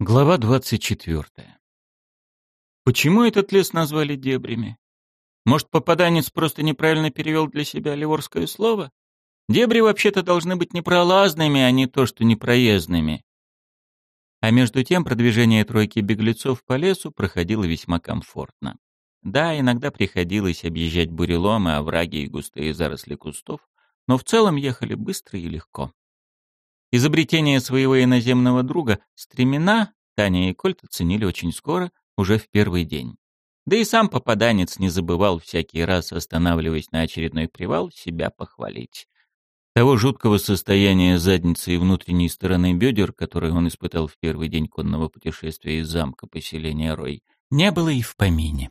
Глава двадцать четвертая. Почему этот лес назвали дебрями? Может, попаданец просто неправильно перевел для себя ливорское слово? Дебри вообще-то должны быть непролазными, а не то, что непроездными. А между тем продвижение тройки беглецов по лесу проходило весьма комфортно. Да, иногда приходилось объезжать буреломы, овраги и густые заросли кустов, но в целом ехали быстро и легко. Изобретение своего иноземного друга, стремена, Таня и Кольт оценили очень скоро, уже в первый день. Да и сам попаданец не забывал всякий раз, останавливаясь на очередной привал, себя похвалить. Того жуткого состояния задницы и внутренней стороны бедер, которое он испытал в первый день конного путешествия из замка поселения Рой, не было и в помине.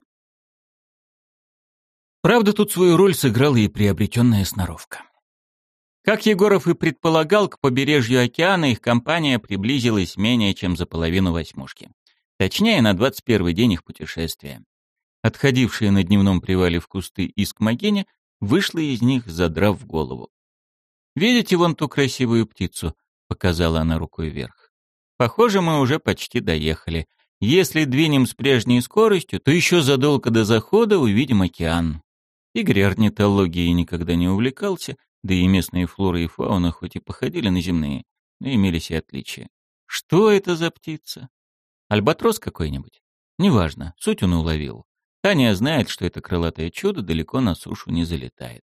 Правда, тут свою роль сыграла и приобретенная сноровка. Как Егоров и предполагал, к побережью океана их компания приблизилась менее чем за половину восьмушки. Точнее, на 21 день их путешествия. Отходившие на дневном привале в кусты Искмогене вышла из них, задрав голову. «Видите вон ту красивую птицу?» — показала она рукой вверх. «Похоже, мы уже почти доехали. Если двинем с прежней скоростью, то еще задолго до захода увидим океан». Игорь орнитологией никогда не увлекался, да и местные флоры и фауна хоть и походили на земные, но имелись и отличия. Что это за птица? Альбатрос какой-нибудь? Неважно, суть он уловил. Таня знает, что это крылатое чудо далеко на сушу не залетает.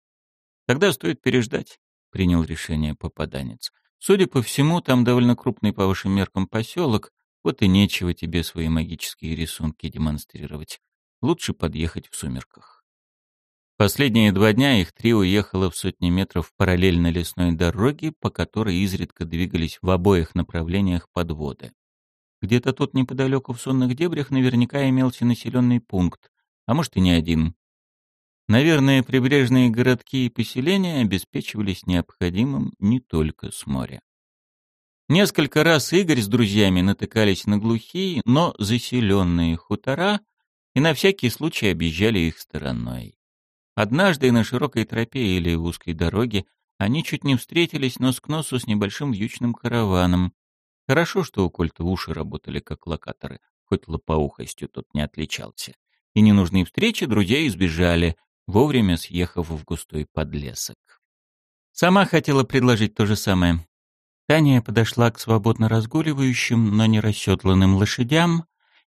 Тогда стоит переждать, принял решение попаданец. Судя по всему, там довольно крупный по вашим меркам поселок, вот и нечего тебе свои магические рисунки демонстрировать. Лучше подъехать в сумерках. Последние два дня их трио ехало в сотни метров параллельно лесной дороге, по которой изредка двигались в обоих направлениях подводы. Где-то тут неподалеку в сонных дебрях наверняка имелся населенный пункт, а может и не один. Наверное, прибрежные городки и поселения обеспечивались необходимым не только с моря. Несколько раз Игорь с друзьями натыкались на глухие, но заселенные хутора и на всякий случай объезжали их стороной. Однажды на широкой тропе или узкой дороге они чуть не встретились нос к носу с небольшим вьючным караваном. Хорошо, что у Кольта уши работали как локаторы, хоть лопоухостью тот не отличался. И ненужные встречи друзья избежали, вовремя съехав в густой подлесок. Сама хотела предложить то же самое. Таня подошла к свободно разгуливающим, но не расседланным лошадям,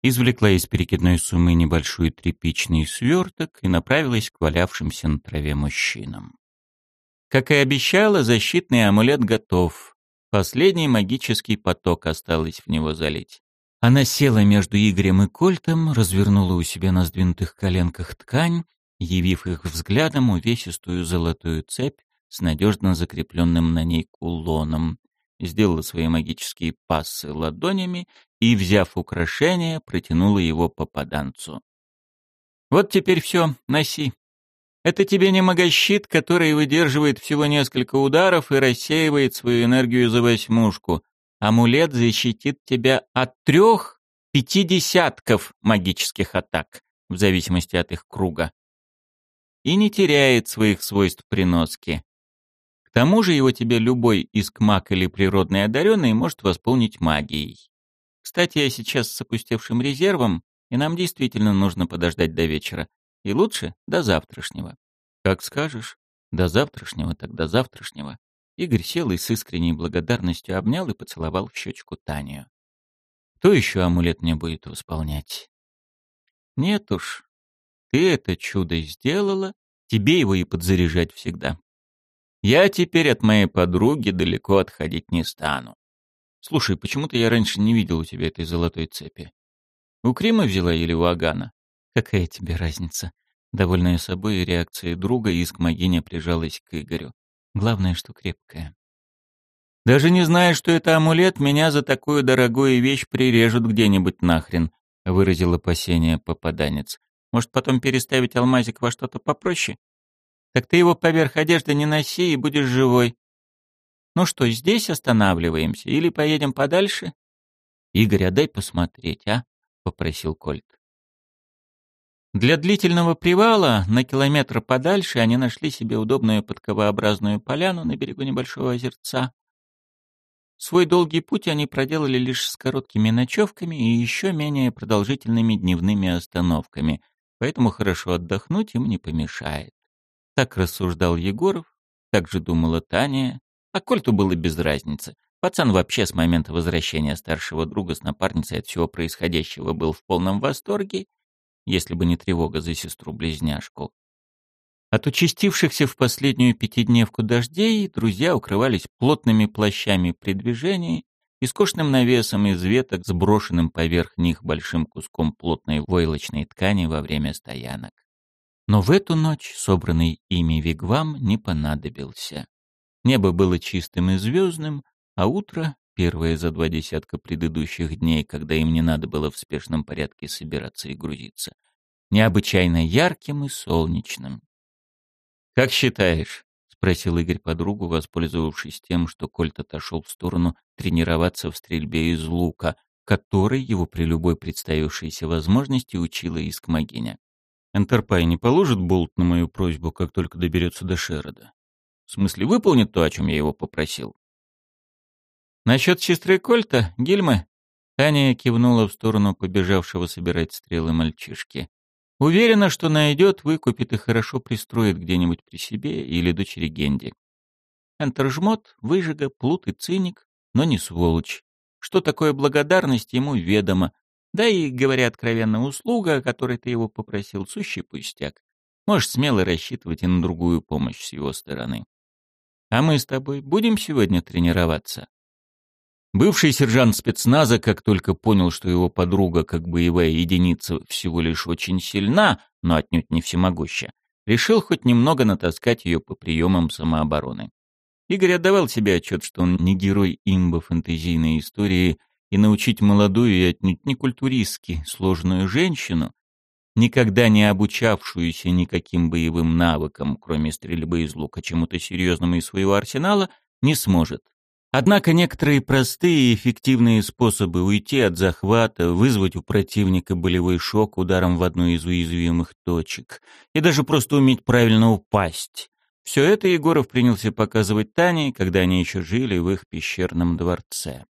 извлекла из перекидной суммы небольшой тряпичный сверток и направилась к валявшимся на траве мужчинам. Как и обещала, защитный амулет готов. Последний магический поток осталось в него залить. Она села между Игорем и Кольтом, развернула у себя на сдвинутых коленках ткань, явив их взглядом увесистую золотую цепь с надежно закрепленным на ней кулоном, сделала свои магические пассы ладонями и, взяв украшение, протянула его попаданцу. «Вот теперь все, носи. Это тебе не магощит, который выдерживает всего несколько ударов и рассеивает свою энергию за восьмушку. Амулет защитит тебя от трех пяти десятков магических атак, в зависимости от их круга. И не теряет своих свойств приноски. К тому же его тебе любой искмак или природный одаренный может восполнить магией. Кстати, я сейчас с опустевшим резервом, и нам действительно нужно подождать до вечера. И лучше до завтрашнего. Как скажешь. До завтрашнего, так до завтрашнего. Игорь сел и с искренней благодарностью обнял и поцеловал в щечку Таню. Кто еще амулет мне будет восполнять? Нет уж. Ты это чудо сделала, тебе его и подзаряжать всегда. Я теперь от моей подруги далеко отходить не стану. Слушай, почему-то я раньше не видел у тебя этой золотой цепи. У Крима взяла или у Агана? Какая тебе разница? Довольная собой реакцией друга, иск Магиня прижалась к Игорю. Главное, что крепкая. Даже не зная, что это амулет, меня за такую дорогую вещь прирежут где-нибудь нахрен, выразил опасение попаданец. Может, потом переставить алмазик во что-то попроще? Так ты его поверх одежды не носи и будешь живой. Ну что, здесь останавливаемся или поедем подальше? Игорь, а дай посмотреть, а? попросил Кольт. Для длительного привала на километр подальше они нашли себе удобную подковообразную поляну на берегу небольшого озерца. Свой долгий путь они проделали лишь с короткими ночевками и еще менее продолжительными дневными остановками, поэтому хорошо отдохнуть им не помешает. Так рассуждал Егоров, так же думала Таня, а Кольту было без разницы. Пацан вообще с момента возвращения старшего друга с напарницей от всего происходящего был в полном восторге, если бы не тревога за сестру-близняшку. От участившихся в последнюю пятидневку дождей друзья укрывались плотными плащами при движении и скошенным навесом из веток, сброшенным поверх них большим куском плотной войлочной ткани во время стоянок. Но в эту ночь собранный ими вигвам не понадобился. Небо было чистым и звездным, а утро, первое за два десятка предыдущих дней, когда им не надо было в спешном порядке собираться и грузиться, необычайно ярким и солнечным. «Как считаешь?» — спросил Игорь подругу, воспользовавшись тем, что Кольт отошел в сторону тренироваться в стрельбе из лука, которой его при любой представившейся возможности учила Искмогиня. «Энтерпай не положит болт на мою просьбу, как только доберется до Шерода? В смысле, выполнит то, о чем я его попросил?» «Насчет сестры Кольта, Гильмы?» Таня кивнула в сторону побежавшего собирать стрелы мальчишки. Уверена, что найдет, выкупит и хорошо пристроит где-нибудь при себе или дочери Генди. Энтер жмот, выжига, плут и циник, но не сволочь. Что такое благодарность, ему ведомо. Да и, говоря откровенно, услуга, о которой ты его попросил, сущий пустяк. Можешь смело рассчитывать и на другую помощь с его стороны. А мы с тобой будем сегодня тренироваться? Бывший сержант спецназа, как только понял, что его подруга, как боевая единица, всего лишь очень сильна, но отнюдь не всемогуща, решил хоть немного натаскать ее по приемам самообороны. Игорь отдавал себе отчет, что он не герой имба фэнтезийной истории, и научить молодую и отнюдь не культуристски сложную женщину, никогда не обучавшуюся никаким боевым навыкам, кроме стрельбы из лука, чему-то серьезному из своего арсенала, не сможет. Однако некоторые простые и эффективные способы уйти от захвата, вызвать у противника болевой шок ударом в одну из уязвимых точек и даже просто уметь правильно упасть. Все это Егоров принялся показывать Тане, когда они еще жили в их пещерном дворце.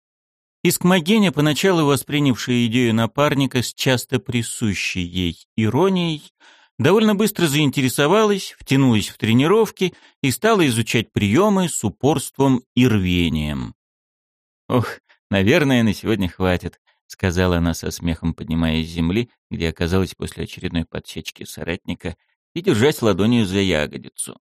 Искмогеня, поначалу воспринявшая идею напарника с часто присущей ей иронией, довольно быстро заинтересовалась, втянулась в тренировки и стала изучать приемы с упорством и рвением. «Ох, наверное, на сегодня хватит», — сказала она со смехом, поднимаясь с земли, где оказалась после очередной подсечки соратника, и держась ладонью за ягодицу.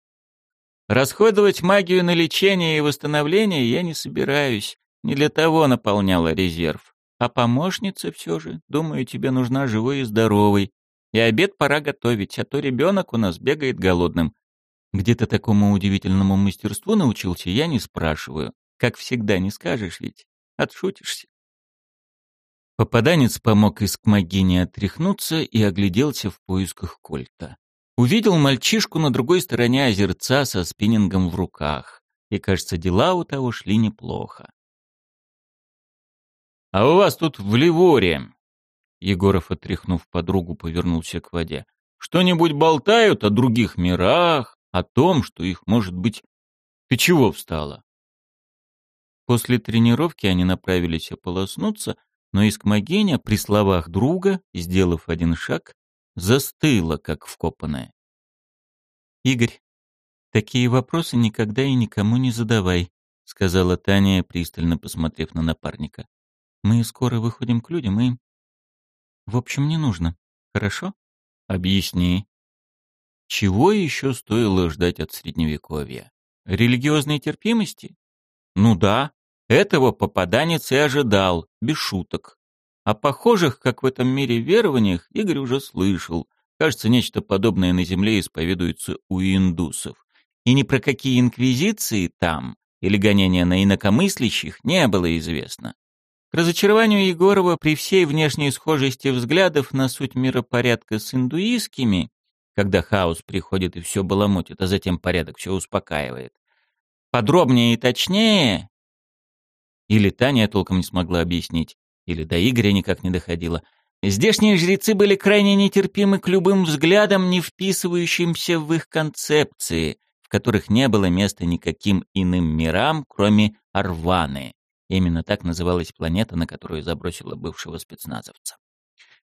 «Расходовать магию на лечение и восстановление я не собираюсь, не для того наполняла резерв. А помощница все же, думаю, тебе нужна живой и здоровой, и обед пора готовить, а то ребенок у нас бегает голодным. Где ты такому удивительному мастерству научился, я не спрашиваю. Как всегда, не скажешь ведь. Отшутишься. Попаданец помог Искмогине отряхнуться и огляделся в поисках кольта. Увидел мальчишку на другой стороне озерца со спиннингом в руках. И, кажется, дела у того шли неплохо. «А у вас тут в Ливоре Егоров, отряхнув подругу, повернулся к воде. «Что-нибудь болтают о других мирах, о том, что их может быть... Ты чего встала?» После тренировки они направились ополоснуться, но Искмогеня при словах друга, сделав один шаг, застыла, как вкопанная. «Игорь, такие вопросы никогда и никому не задавай», — сказала Таня, пристально посмотрев на напарника. «Мы скоро выходим к людям и...» В общем, не нужно. Хорошо? Объясни. Чего еще стоило ждать от Средневековья? Религиозной терпимости? Ну да, этого попаданец и ожидал, без шуток. О похожих, как в этом мире, верованиях Игорь уже слышал. Кажется, нечто подобное на земле исповедуется у индусов. И ни про какие инквизиции там или гонения на инакомыслящих не было известно. Разочарованию Егорова при всей внешней схожести взглядов на суть миропорядка с индуистскими, когда хаос приходит и все баламутит, а затем порядок все успокаивает, подробнее и точнее, или Таня толком не смогла объяснить, или до Игоря никак не доходило, здешние жрецы были крайне нетерпимы к любым взглядам, не вписывающимся в их концепции, в которых не было места никаким иным мирам, кроме Арваны Именно так называлась планета, на которую забросила бывшего спецназовца.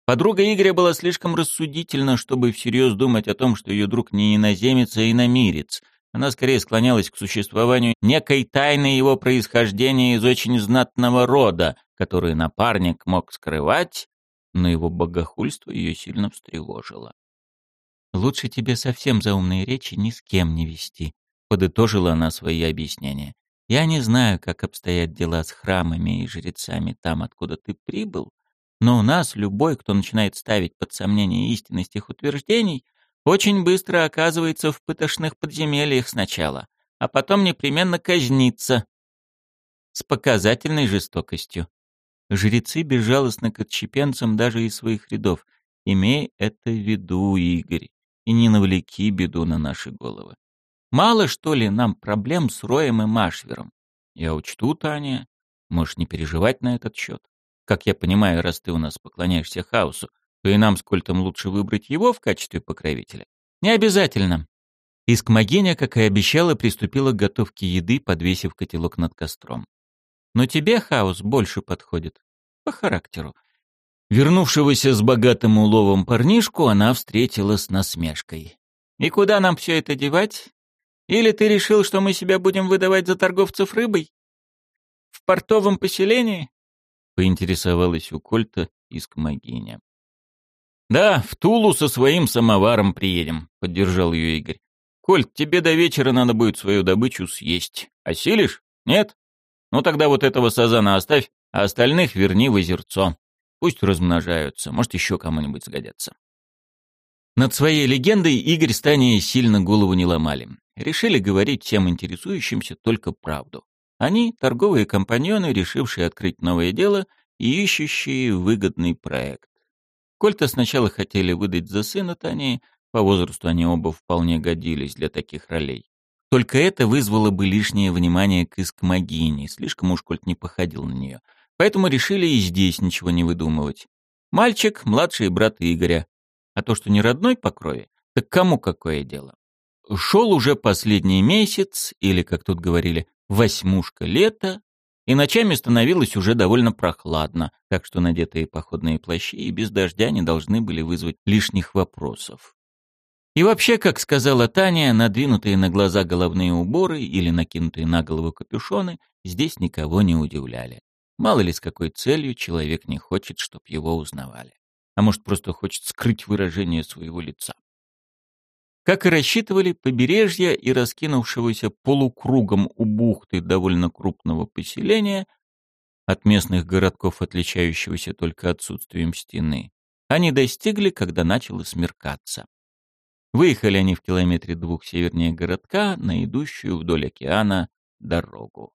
Подруга Игоря была слишком рассудительна, чтобы всерьез думать о том, что ее друг не иноземец, а иномирец. Она скорее склонялась к существованию некой тайны его происхождения из очень знатного рода, которую напарник мог скрывать, но его богохульство ее сильно встревожило. «Лучше тебе совсем за умные речи ни с кем не вести», — подытожила она свои объяснения. «Я не знаю, как обстоят дела с храмами и жрецами там, откуда ты прибыл, но у нас любой, кто начинает ставить под сомнение истинность их утверждений, очень быстро оказывается в пытошных подземельях сначала, а потом непременно казнится с показательной жестокостью. Жрецы безжалостны к отщепенцам даже из своих рядов. Имей это в виду, Игорь, и не навлеки беду на наши головы. Мало, что ли, нам проблем с Роем и Машвером? Я учту, Таня. Можешь не переживать на этот счет. Как я понимаю, раз ты у нас поклоняешься хаосу, то и нам с Кольтом лучше выбрать его в качестве покровителя. Не обязательно. Искмогиня, как и обещала, приступила к готовке еды, подвесив котелок над костром. Но тебе хаос больше подходит. По характеру. Вернувшегося с богатым уловом парнишку она встретила с насмешкой. «И куда нам все это девать? Или ты решил, что мы себя будем выдавать за торговцев рыбой? В портовом поселении? поинтересовалась у Кольта Искмогиня. «Да, в Тулу со своим самоваром приедем», — поддержал ее Игорь. «Кольт, тебе до вечера надо будет свою добычу съесть. Осилишь? Нет? Ну тогда вот этого сазана оставь, а остальных верни в озерцо. Пусть размножаются, может, еще кому-нибудь сгодятся». Над своей легендой Игорь с Таней сильно голову не ломали. Решили говорить всем интересующимся только правду. Они — торговые компаньоны, решившие открыть новое дело и ищущие выгодный проект. Кольта сначала хотели выдать за сына Тани, по возрасту они оба вполне годились для таких ролей. Только это вызвало бы лишнее внимание к Искмогине, слишком уж Кольт не походил на нее. Поэтому решили и здесь ничего не выдумывать. Мальчик — младший брат Игоря. А то, что не родной по крови, так кому какое дело? Шел уже последний месяц, или, как тут говорили, восьмушка лета, и ночами становилось уже довольно прохладно, так что надетые походные плащи и без дождя не должны были вызвать лишних вопросов. И вообще, как сказала Таня, надвинутые на глаза головные уборы или накинутые на голову капюшоны здесь никого не удивляли. Мало ли с какой целью человек не хочет, чтоб его узнавали. А может, просто хочет скрыть выражение своего лица. Как и рассчитывали, побережье и раскинувшегося полукругом у бухты довольно крупного поселения, от местных городков отличающегося только отсутствием стены, они достигли, когда начало смеркаться. Выехали они в километре двух севернее городка на идущую вдоль океана дорогу.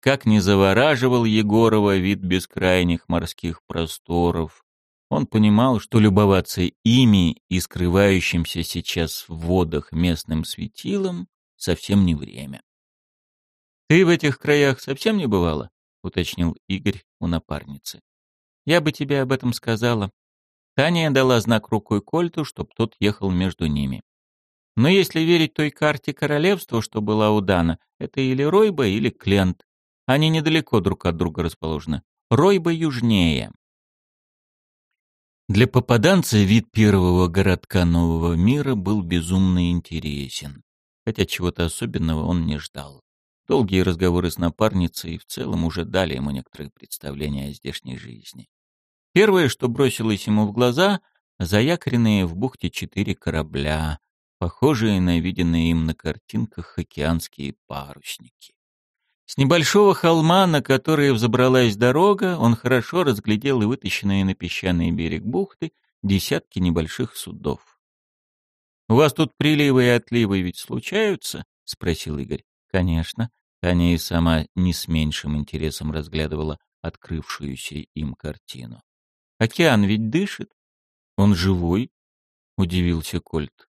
Как не завораживал Егорова вид бескрайних морских просторов, он понимал, что любоваться ими и скрывающимся сейчас в водах местным светилом совсем не время. «Ты в этих краях совсем не бывала?» — уточнил Игорь у напарницы. «Я бы тебе об этом сказала». Таня дала знак рукой Кольту, чтоб тот ехал между ними. Но если верить той карте королевства, что была у Дана, это или Ройба, или Клент. Они недалеко друг от друга расположены. Ройба южнее. Для попаданца вид первого городка нового мира был безумно интересен, хотя чего-то особенного он не ждал. Долгие разговоры с напарницей в целом уже дали ему некоторые представления о здешней жизни. Первое, что бросилось ему в глаза, заякоренные в бухте четыре корабля, похожие на виденные им на картинках океанские парусники. С небольшого холма, на который взобралась дорога, он хорошо разглядел и вытащенные на песчаный берег бухты десятки небольших судов. «У вас тут приливы и отливы ведь случаются?» — спросил Игорь. «Конечно». Таня и сама не с меньшим интересом разглядывала открывшуюся им картину. «Океан ведь дышит. Он живой?» — удивился Кольт.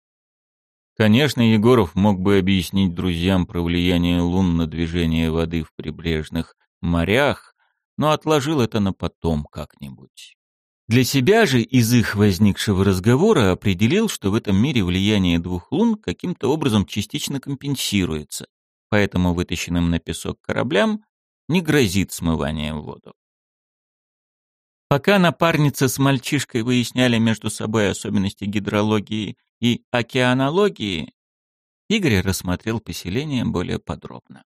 Конечно, Егоров мог бы объяснить друзьям про влияние лун на движение воды в прибрежных морях, но отложил это на потом как-нибудь. Для себя же из их возникшего разговора определил, что в этом мире влияние двух лун каким-то образом частично компенсируется, поэтому вытащенным на песок кораблям не грозит смыванием в воду. Пока напарница с мальчишкой выясняли между собой особенности гидрологии и океанологии, Игорь рассмотрел поселение более подробно.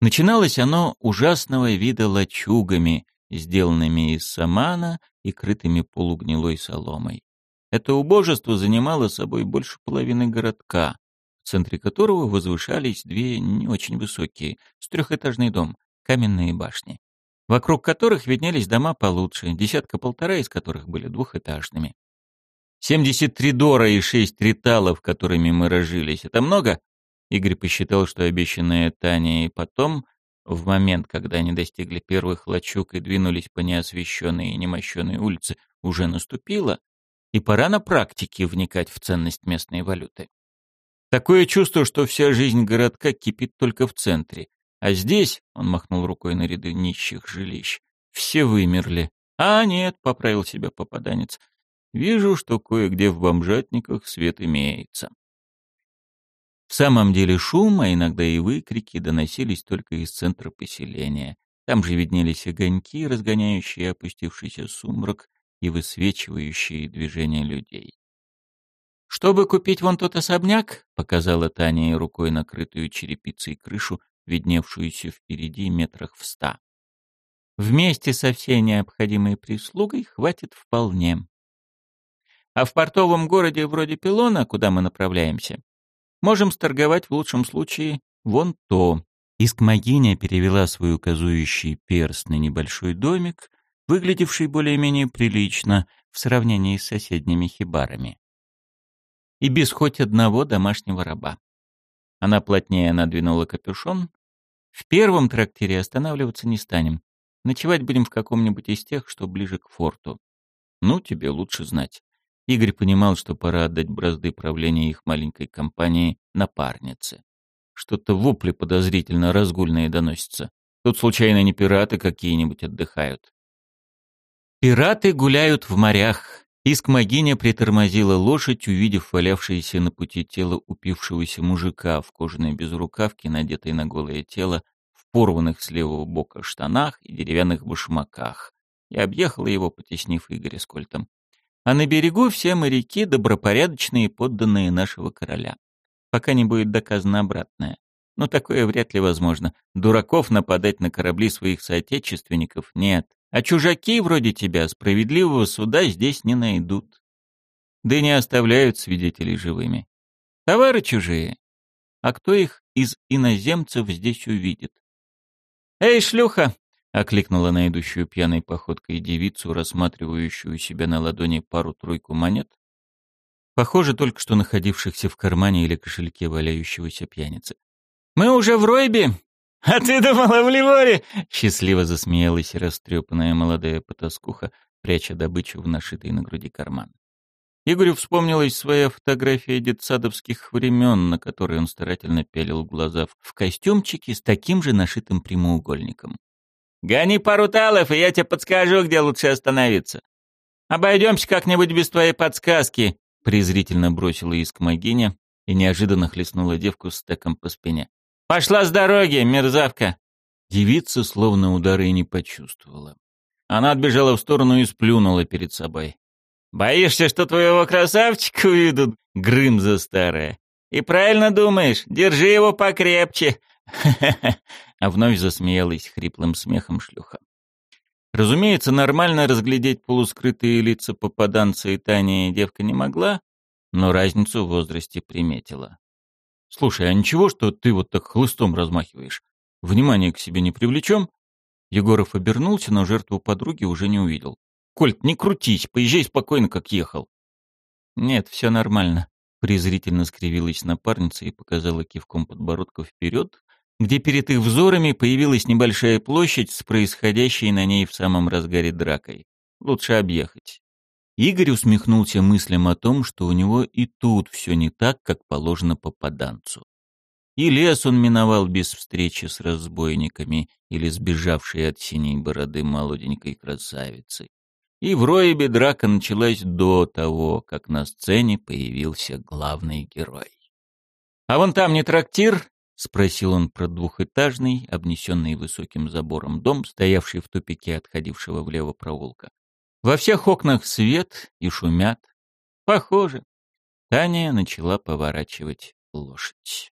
Начиналось оно ужасного вида лачугами, сделанными из самана и крытыми полугнилой соломой. Это убожество занимало собой больше половины городка, в центре которого возвышались две не очень высокие, с трехэтажный дом, каменные башни, вокруг которых виднелись дома получше, десятка-полтора из которых были двухэтажными. 73 дора и 6 риталов, которыми мы разжились, это много? Игорь посчитал, что обещанное Таня и потом, в момент, когда они достигли первых лачуг и двинулись по неосвещенной и немощенной улице, уже наступило, и пора на практике вникать в ценность местной валюты. Такое чувство, что вся жизнь городка кипит только в центре. А здесь, — он махнул рукой на ряды нищих жилищ, — все вымерли. А нет, — поправил себя попаданец, — вижу, что кое-где в бомжатниках свет имеется. В самом деле шум, а иногда и выкрики доносились только из центра поселения. Там же виднелись огоньки, разгоняющие опустившийся сумрак и высвечивающие движения людей. «Чтобы купить вон тот особняк», — показала Таня рукой накрытую черепицей крышу, видневшуюся впереди метрах в ста. «Вместе со всей необходимой прислугой хватит вполне. А в портовом городе вроде Пилона, куда мы направляемся, можем сторговать в лучшем случае вон то». Искмогиня перевела свой указующий перст на небольшой домик, выглядевший более-менее прилично в сравнении с соседними хибарами и без хоть одного домашнего раба. Она плотнее надвинула капюшон. В первом трактире останавливаться не станем. Ночевать будем в каком-нибудь из тех, что ближе к форту. Ну, тебе лучше знать. Игорь понимал, что пора отдать бразды правления их маленькой компании напарнице. Что-то вопли подозрительно разгульные доносятся. Тут случайно не пираты какие-нибудь отдыхают. Пираты гуляют в морях, Искмогиня притормозила лошадь, увидев валявшееся на пути тело упившегося мужика в кожаной безрукавке, надетой на голое тело, в порванных с левого бока штанах и деревянных башмаках, и объехала его, потеснив Игоря с кольтом. А на берегу все моряки добропорядочные подданные нашего короля. Пока не будет доказано обратное. Но такое вряд ли возможно. Дураков нападать на корабли своих соотечественников нет. А чужаки вроде тебя справедливого суда здесь не найдут. Да и не оставляют свидетелей живыми. Товары чужие. А кто их из иноземцев здесь увидит? «Эй, шлюха!» — окликнула на идущую пьяной походкой девицу, рассматривающую себя на ладони пару-тройку монет. Похоже, только что находившихся в кармане или кошельке валяющегося пьяницы. «Мы уже в Ройбе! «А ты думала в Ливоре?» — счастливо засмеялась растрепанная молодая потаскуха, пряча добычу в нашитый на груди карман. Игорю вспомнилась своя фотография детсадовских времен, на которой он старательно пялил глаза в костюмчике с таким же нашитым прямоугольником. «Гони пару талов, и я тебе подскажу, где лучше остановиться. Обойдемся как-нибудь без твоей подсказки», — презрительно бросила искмогиня и неожиданно хлестнула девку стеком по спине. «Пошла с дороги, мерзавка!» Девица словно удары и не почувствовала. Она отбежала в сторону и сплюнула перед собой. «Боишься, что твоего красавчика увидут, Грымза старая? И правильно думаешь, держи его покрепче!» А вновь засмеялась хриплым смехом шлюха. Разумеется, нормально разглядеть полускрытые лица попаданца и Тани девка не могла, но разницу в возрасте приметила. «Слушай, а ничего, что ты вот так хлыстом размахиваешь? Внимание к себе не привлечем?» Егоров обернулся, но жертву подруги уже не увидел. «Кольт, не крутись, поезжай спокойно, как ехал». «Нет, все нормально», — презрительно скривилась напарница и показала кивком подбородка вперед, где перед их взорами появилась небольшая площадь с происходящей на ней в самом разгаре дракой. Лучше объехать. Игорь усмехнулся мыслям о том, что у него и тут все не так, как положено попаданцу. И лес он миновал без встречи с разбойниками или сбежавшей от синей бороды молоденькой красавицы. И в Роебе драка началась до того, как на сцене появился главный герой. «А вон там не трактир?» — спросил он про двухэтажный, обнесенный высоким забором дом, стоявший в тупике отходившего влево проулка. Во всех окнах свет и шумят. Похоже. Таня начала поворачивать лошадь.